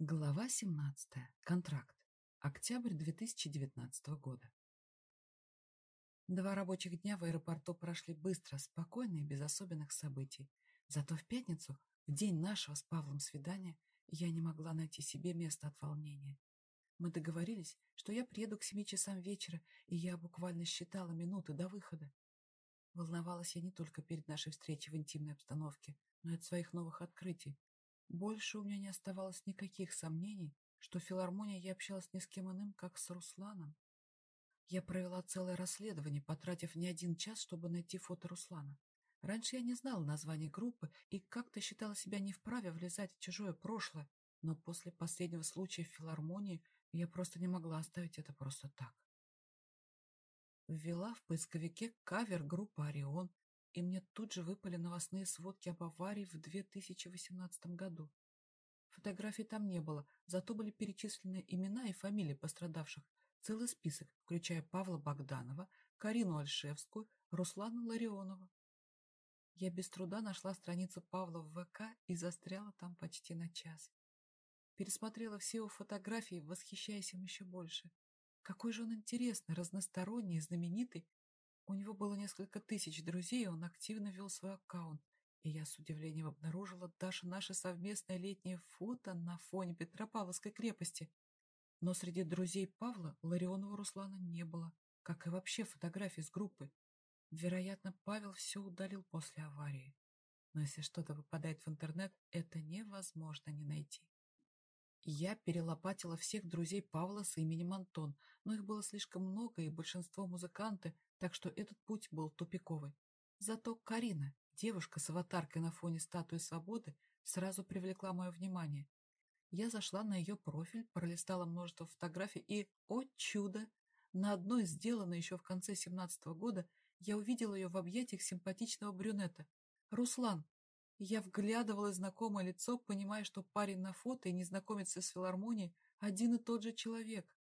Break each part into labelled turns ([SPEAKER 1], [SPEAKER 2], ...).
[SPEAKER 1] Глава 17. Контракт. Октябрь 2019 года. Два рабочих дня в аэропорту прошли быстро, спокойно и без особенных событий. Зато в пятницу, в день нашего с Павлом свидания, я не могла найти себе места от волнения. Мы договорились, что я приеду к семи часам вечера, и я буквально считала минуты до выхода. Волновалась я не только перед нашей встречей в интимной обстановке, но и от своих новых открытий, больше у меня не оставалось никаких сомнений, что в филармонии я общалась не с кем иным, как с Русланом. Я провела целое расследование, потратив не один час, чтобы найти фото Руслана. Раньше я не знала названия группы и как-то считала себя не вправе влезать в чужое прошлое, но после последнего случая в филармонии я просто не могла оставить это просто так. Ввела в поисковике кавер группы «Орион», и мне тут же выпали новостные сводки об аварии в 2018 году. Фотографий там не было, зато были перечислены имена и фамилии пострадавших, целый список, включая Павла Богданова, Карину Альшевскую, Руслана Ларионова. Я без труда нашла страницу Павла в ВК и застряла там почти на час. Пересмотрела все его фотографии, восхищаясь им еще больше. Какой же он интересный, разносторонний, знаменитый у него было несколько тысяч друзей, он активно вел свой аккаунт. И я с удивлением обнаружила даже наше совместное летнее фото на фоне Петропавловской крепости. Но среди друзей Павла Ларионова Руслана не было, как и вообще фотографий с группы. Вероятно, Павел все удалил после аварии. Но если что-то выпадает в интернет, это невозможно не найти. Я перелопатила всех друзей Павла с именем Антон, но их было слишком много, и большинство музыканты, так что этот путь был тупиковый. Зато Карина, девушка с аватаркой на фоне статуи свободы, сразу привлекла мое внимание. Я зашла на ее профиль, пролистала множество фотографий и, о чудо, на одной, сделанной еще в конце семнадцатого года, я увидела ее в объятиях симпатичного брюнета. Руслан. Я вглядывала знакомое лицо, понимая, что парень на фото и незнакомец из филармонии один и тот же человек.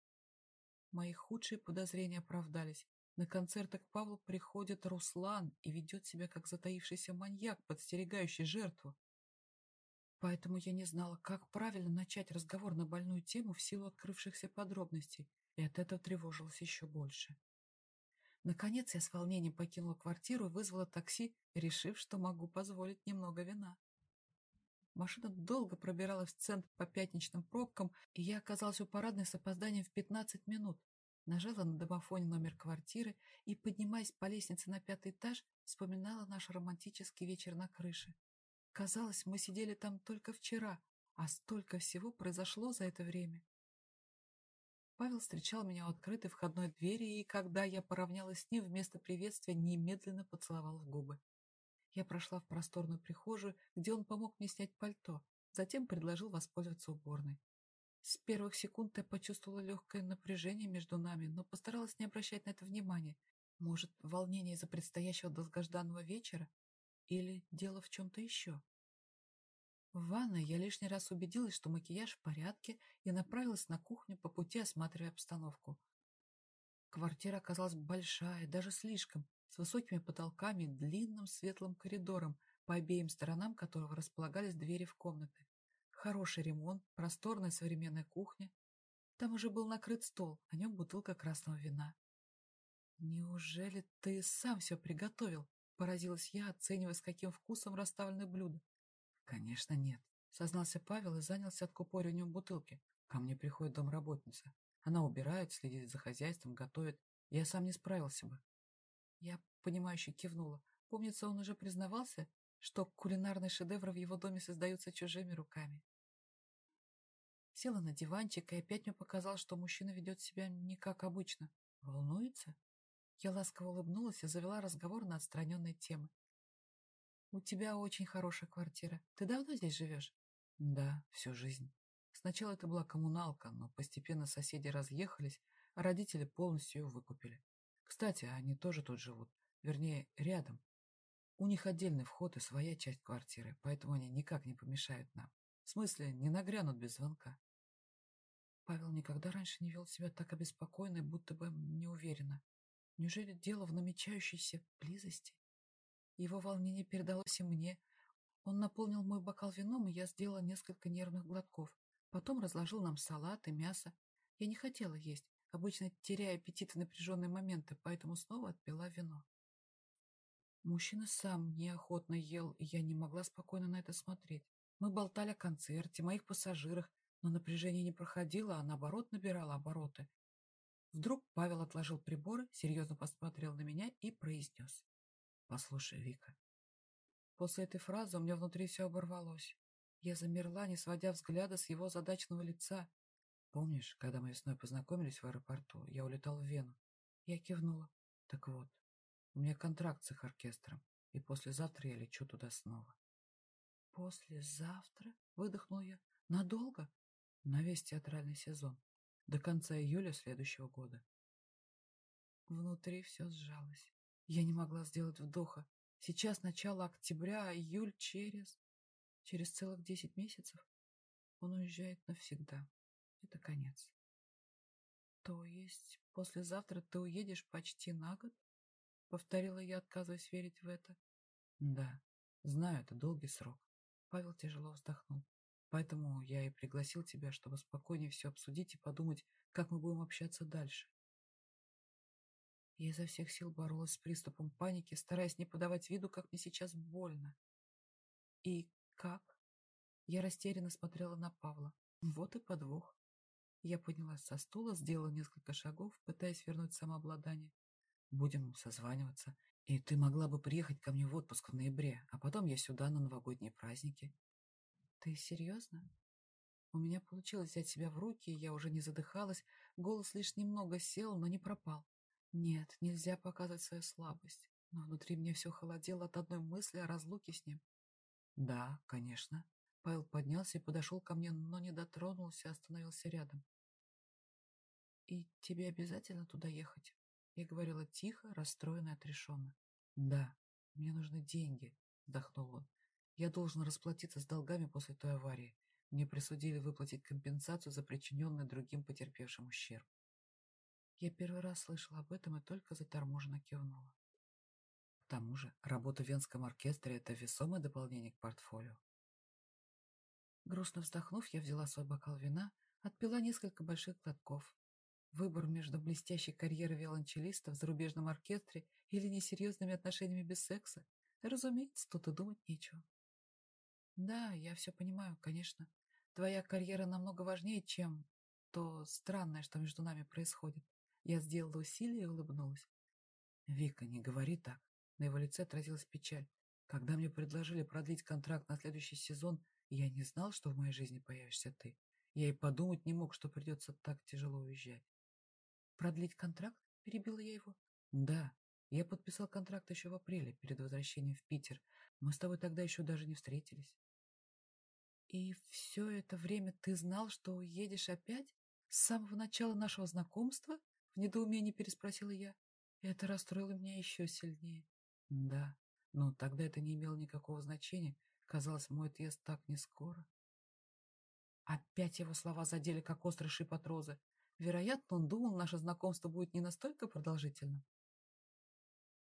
[SPEAKER 1] Мои худшие подозрения оправдались. На концерты к Павлу приходит Руслан и ведет себя как затаившийся маньяк, подстерегающий жертву. Поэтому я не знала, как правильно начать разговор на больную тему в силу открывшихся подробностей, и от этого тревожилась еще больше. Наконец я с волнением покинула квартиру и вызвала такси, решив, что могу позволить немного вина. Машина долго пробиралась в центр по пятничным пробкам, и я оказалась у парадной с опозданием в 15 минут. Нажала на домофоне номер квартиры и, поднимаясь по лестнице на пятый этаж, вспоминала наш романтический вечер на крыше. Казалось, мы сидели там только вчера, а столько всего произошло за это время. Павел встречал меня у открытой входной двери, и когда я поравнялась с ним, вместо приветствия немедленно поцеловала в губы. Я прошла в просторную прихожую, где он помог мне снять пальто, затем предложил воспользоваться уборной. С первых секунд я почувствовала легкое напряжение между нами, но постаралась не обращать на это внимания. Может, волнение из-за предстоящего долгожданного вечера? Или дело в чем-то еще? В ванной я лишний раз убедилась, что макияж в порядке, и направилась на кухню по пути, осматривая обстановку. Квартира оказалась большая, даже слишком, с высокими потолками и длинным светлым коридором, по обеим сторонам которого располагались двери в комнаты. Хороший ремонт, просторная современная кухня. Там уже был накрыт стол, о нем бутылка красного вина. «Неужели ты сам все приготовил?» — поразилась я, оценивая, с каким вкусом расставлены блюда. «Конечно нет», — сознался Павел и занялся откупориванием бутылки. «Ко мне приходит домработница. Она убирает, следит за хозяйством, готовит. Я сам не справился бы». Я, понимающе кивнула. Помнится, он уже признавался, что кулинарные шедевры в его доме создаются чужими руками. Села на диванчик, и опять мне показалось, что мужчина ведет себя не как обычно. Волнуется? Я ласково улыбнулась и завела разговор на отстраненной темы. «У тебя очень хорошая квартира. Ты давно здесь живешь?» «Да, всю жизнь. Сначала это была коммуналка, но постепенно соседи разъехались, а родители полностью ее выкупили. Кстати, они тоже тут живут. Вернее, рядом. У них отдельный вход и своя часть квартиры, поэтому они никак не помешают нам. В смысле, не нагрянут без звонка. Павел никогда раньше не вел себя так обеспокоенно будто бы неуверенно. Неужели дело в намечающейся близости? Его волнение передалось и мне. Он наполнил мой бокал вином, и я сделала несколько нервных глотков. Потом разложил нам салат и мясо. Я не хотела есть, обычно теряя аппетит в напряженные моменты, поэтому снова отпила вино. Мужчина сам неохотно ел, и я не могла спокойно на это смотреть. Мы болтали о концерте, моих пассажирах, но напряжение не проходило, а наоборот набирало обороты. Вдруг Павел отложил приборы, серьезно посмотрел на меня и произнес. «Послушай, Вика». После этой фразы у меня внутри все оборвалось. Я замерла, не сводя взгляда с его задачного лица. Помнишь, когда мы весной познакомились в аэропорту, я улетал в Вену? Я кивнула. Так вот, у меня контракт с их оркестром, и послезавтра я лечу туда снова. «Послезавтра?» — выдохнул я. «Надолго?» «На весь театральный сезон. До конца июля следующего года». Внутри все сжалось. Я не могла сделать вдоха. Сейчас начало октября, а июль через... Через целых десять месяцев он уезжает навсегда. Это конец. То есть послезавтра ты уедешь почти на год? Повторила я, отказываясь верить в это. Да, знаю, это долгий срок. Павел тяжело вздохнул. Поэтому я и пригласил тебя, чтобы спокойнее все обсудить и подумать, как мы будем общаться дальше. Я изо всех сил боролась с приступом паники, стараясь не подавать виду, как мне сейчас больно. И как? Я растерянно смотрела на Павла. Вот и подвох. Я поднялась со стула, сделала несколько шагов, пытаясь вернуть самообладание. Будем созваниваться. И ты могла бы приехать ко мне в отпуск в ноябре, а потом я сюда на новогодние праздники. Ты серьезно? У меня получилось взять себя в руки, я уже не задыхалась, голос лишь немного сел, но не пропал. Нет, нельзя показывать свою слабость, но внутри мне все холодело от одной мысли о разлуке с ним. Да, конечно. Павел поднялся и подошел ко мне, но не дотронулся, а остановился рядом. И тебе обязательно туда ехать? Я говорила тихо, расстроенно и отрешенно. «Да, мне нужны деньги», — вздохнул он. «Я должен расплатиться с долгами после той аварии. Мне присудили выплатить компенсацию за причиненный другим потерпевшим ущерб». Я первый раз слышала об этом и только заторможенно кивнула. К тому же, работа в Венском оркестре — это весомое дополнение к портфолио. Грустно вздохнув, я взяла свой бокал вина, отпила несколько больших глотков, Выбор между блестящей карьерой виолончелиста в зарубежном оркестре или несерьезными отношениями без секса? Разумеется, тут и думать нечего. Да, я все понимаю, конечно. Твоя карьера намного важнее, чем то странное, что между нами происходит. Я сделала усилие и улыбнулась. Вика, не говори так. На его лице отразилась печаль. Когда мне предложили продлить контракт на следующий сезон, я не знал, что в моей жизни появишься ты. Я и подумать не мог, что придется так тяжело уезжать. «Продлить контракт?» – перебила я его. «Да, я подписал контракт еще в апреле, перед возвращением в Питер. Мы с тобой тогда еще даже не встретились». «И все это время ты знал, что уедешь опять? С самого начала нашего знакомства?» В недоумении переспросила я. Это расстроило меня еще сильнее. «Да, но тогда это не имело никакого значения. Казалось, мой отъезд так не скоро». Опять его слова задели, как острый шип от розы. Вероятно, он думал, наше знакомство будет не настолько продолжительным.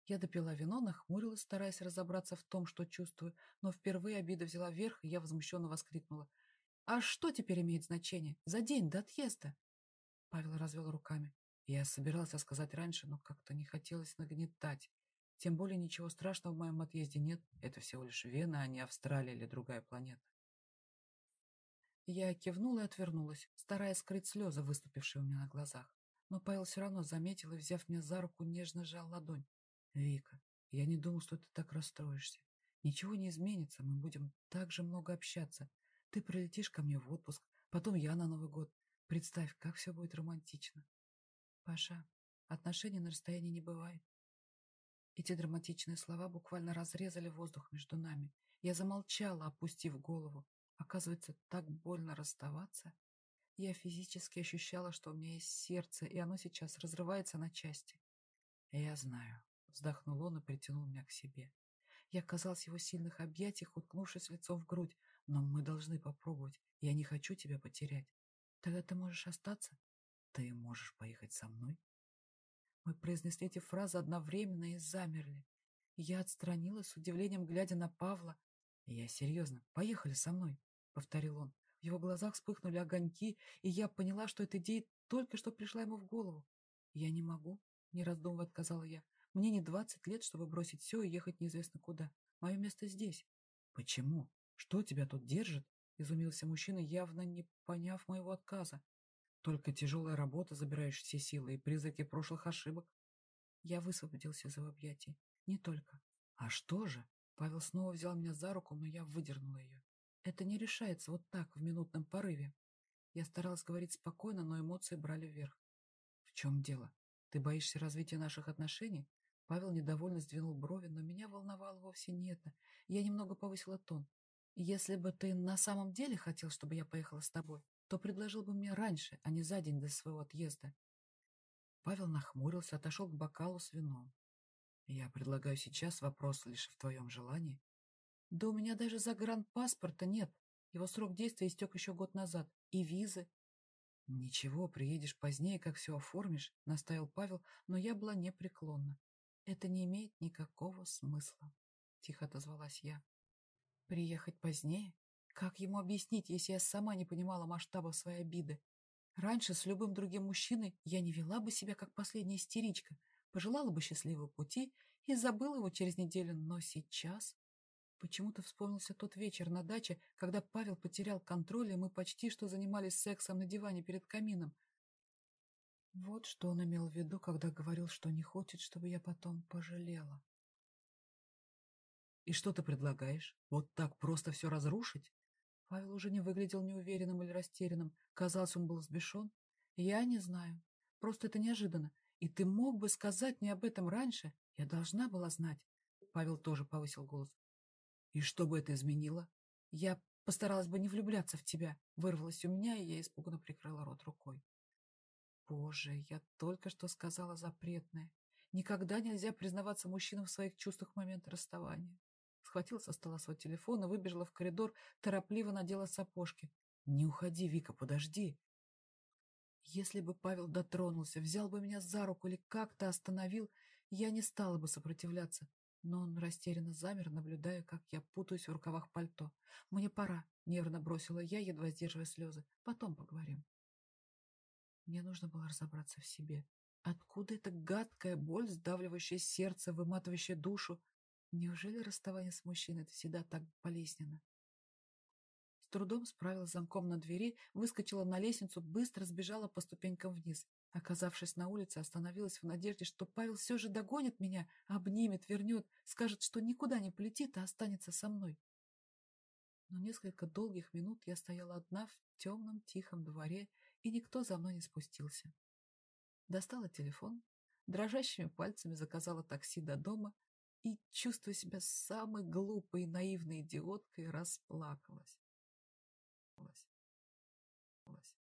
[SPEAKER 1] Я допила вино, нахмурилась, стараясь разобраться в том, что чувствую, но впервые обида взяла верх, и я возмущенно воскликнула. «А что теперь имеет значение? За день до отъезда?» Павел развел руками. Я собирался сказать раньше, но как-то не хотелось нагнетать. Тем более ничего страшного в моем отъезде нет. Это всего лишь Вена, а не Австралия или другая планета. Я кивнула и отвернулась, стараясь скрыть слезы, выступившие у меня на глазах. Но Павел все равно заметил и, взяв меня за руку, нежно сжал ладонь. «Вика, я не думал, что ты так расстроишься. Ничего не изменится, мы будем так же много общаться. Ты прилетишь ко мне в отпуск, потом я на Новый год. Представь, как все будет романтично». «Паша, отношений на расстоянии не бывает». Эти драматичные слова буквально разрезали воздух между нами. Я замолчала, опустив голову. Оказывается, так больно расставаться. Я физически ощущала, что у меня есть сердце, и оно сейчас разрывается на части. Я знаю. Вздохнул он и притянул меня к себе. Я оказалась в его сильных объятиях, уткнувшись лицом в грудь. Но мы должны попробовать. Я не хочу тебя потерять. Тогда ты можешь остаться? Ты можешь поехать со мной? Мы произнесли эти фразы одновременно и замерли. Я отстранилась с удивлением, глядя на Павла. Я серьезно. Поехали со мной. — повторил он. В его глазах вспыхнули огоньки, и я поняла, что эта идея только что пришла ему в голову. «Я не могу», — не раздумывая отказала я. «Мне не двадцать лет, чтобы бросить все и ехать неизвестно куда. Мое место здесь». «Почему? Что тебя тут держит?» — изумился мужчина, явно не поняв моего отказа. «Только тяжелая работа, забираешь все силы и призраки прошлых ошибок». Я высвободился из его объятий. «Не только». «А что же?» Павел снова взял меня за руку, но я выдернула ее. Это не решается вот так, в минутном порыве. Я старалась говорить спокойно, но эмоции брали вверх. В чем дело? Ты боишься развития наших отношений? Павел недовольно сдвинул брови, но меня волновало вовсе не это. Я немного повысила тон. Если бы ты на самом деле хотел, чтобы я поехала с тобой, то предложил бы мне раньше, а не за день до своего отъезда. Павел нахмурился, отошел к бокалу с вином. Я предлагаю сейчас вопрос лишь в твоем желании. Да у меня даже загранпаспорта нет. Его срок действия истек еще год назад. И визы. Ничего, приедешь позднее, как все оформишь, настаивал Павел, но я была непреклонна. Это не имеет никакого смысла, тихо отозвалась я. Приехать позднее? Как ему объяснить, если я сама не понимала масштаба своей обиды? Раньше с любым другим мужчиной я не вела бы себя как последняя истеричка, пожелала бы счастливого пути и забыла его через неделю, но сейчас... Почему-то вспомнился тот вечер на даче, когда Павел потерял контроль, и мы почти что занимались сексом на диване перед камином. Вот что он имел в виду, когда говорил, что не хочет, чтобы я потом пожалела. «И что ты предлагаешь? Вот так просто все разрушить?» Павел уже не выглядел неуверенным или растерянным. Казалось, он был взбешен. «Я не знаю. Просто это неожиданно. И ты мог бы сказать мне об этом раньше? Я должна была знать». Павел тоже повысил голос. И что бы это изменило? Я постаралась бы не влюбляться в тебя. Вырвалась у меня, и я испуганно прикрыла рот рукой. Боже, я только что сказала запретное. Никогда нельзя признаваться мужчинам в своих чувствах в момент расставания. Схватила со стола свой телефон и выбежала в коридор, торопливо надела сапожки. «Не уходи, Вика, подожди!» Если бы Павел дотронулся, взял бы меня за руку или как-то остановил, я не стала бы сопротивляться. Но он растерянно замер, наблюдая, как я путаюсь в рукавах пальто. «Мне пора», — нервно бросила я, едва сдерживая слезы. «Потом поговорим». Мне нужно было разобраться в себе. Откуда эта гадкая боль, сдавливающая сердце, выматывающая душу? Неужели расставание с мужчиной — это всегда так болезненно? С трудом справилась замком на двери, выскочила на лестницу, быстро сбежала по ступенькам вниз. Оказавшись на улице, остановилась в надежде, что Павел все же догонит меня, обнимет, вернет, скажет, что никуда не полетит, а останется со мной. Но несколько долгих минут я стояла одна в темном тихом дворе, и никто за мной не спустился. Достала телефон, дрожащими пальцами заказала такси до дома и, чувствуя себя самой глупой и наивной идиоткой, расплакалась.